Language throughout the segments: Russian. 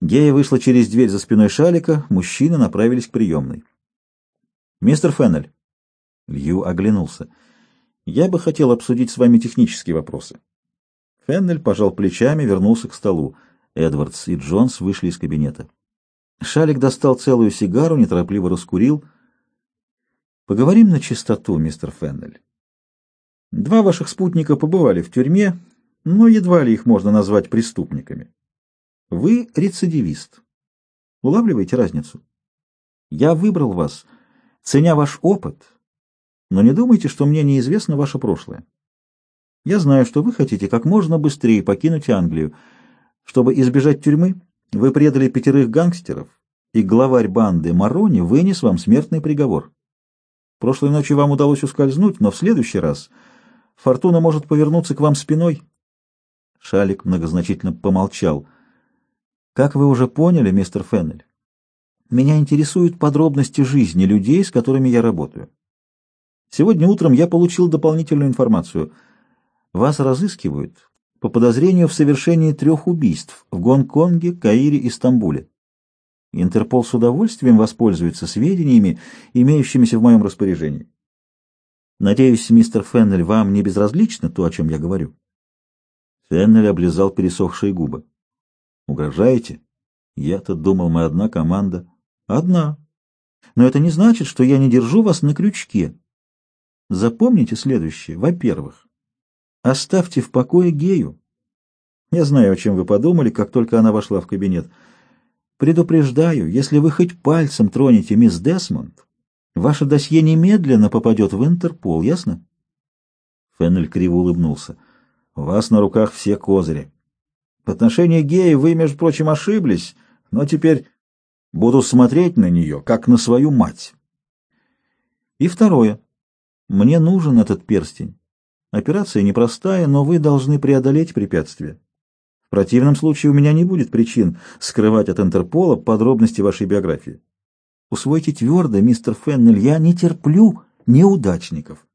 Гея вышла через дверь за спиной Шалика, мужчины направились к приемной. «Мистер Феннель!» Лью оглянулся. «Я бы хотел обсудить с вами технические вопросы». Феннель пожал плечами, вернулся к столу. Эдвардс и Джонс вышли из кабинета. Шалик достал целую сигару, неторопливо раскурил. «Поговорим на чистоту, мистер Феннель. Два ваших спутника побывали в тюрьме, но едва ли их можно назвать преступниками. Вы рецидивист. Улавливаете разницу? Я выбрал вас, ценя ваш опыт, но не думайте, что мне неизвестно ваше прошлое. Я знаю, что вы хотите как можно быстрее покинуть Англию. Чтобы избежать тюрьмы, вы предали пятерых гангстеров, и главарь банды Марони вынес вам смертный приговор. Прошлой ночью вам удалось ускользнуть, но в следующий раз фортуна может повернуться к вам спиной. Шалик многозначительно помолчал — как вы уже поняли, мистер Феннель, меня интересуют подробности жизни людей, с которыми я работаю. Сегодня утром я получил дополнительную информацию. Вас разыскивают по подозрению в совершении трех убийств в Гонконге, Каире и Стамбуле. Интерпол с удовольствием воспользуется сведениями, имеющимися в моем распоряжении. Надеюсь, мистер Феннель, вам не безразлично то, о чем я говорю? Феннель облизал пересохшие губы. Угрожаете? Я-то думал, мы одна команда. Одна. Но это не значит, что я не держу вас на крючке. Запомните следующее. Во-первых, оставьте в покое гею. Я знаю, о чем вы подумали, как только она вошла в кабинет. Предупреждаю, если вы хоть пальцем тронете мисс Десмонд, ваше досье немедленно попадет в Интерпол, ясно? Феннель криво улыбнулся. У вас на руках все козыри. В отношении геи вы, между прочим, ошиблись, но теперь буду смотреть на нее, как на свою мать. И второе. Мне нужен этот перстень. Операция непростая, но вы должны преодолеть препятствие. В противном случае у меня не будет причин скрывать от Интерпола подробности вашей биографии. Усвойте твердо, мистер Феннель, я не терплю неудачников.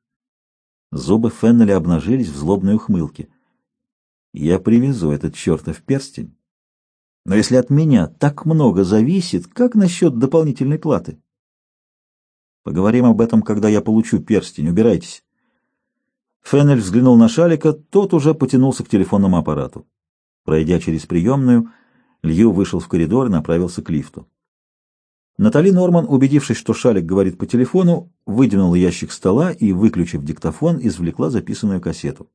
Зубы Феннеля обнажились в злобной ухмылке. Я привезу этот чертов перстень. Но если от меня так много зависит, как насчет дополнительной платы? Поговорим об этом, когда я получу перстень. Убирайтесь. Феннель взглянул на Шалика, тот уже потянулся к телефонному аппарату. Пройдя через приемную, Лью вышел в коридор и направился к лифту. Натали Норман, убедившись, что Шалик говорит по телефону, выдвинула ящик стола и, выключив диктофон, извлекла записанную кассету.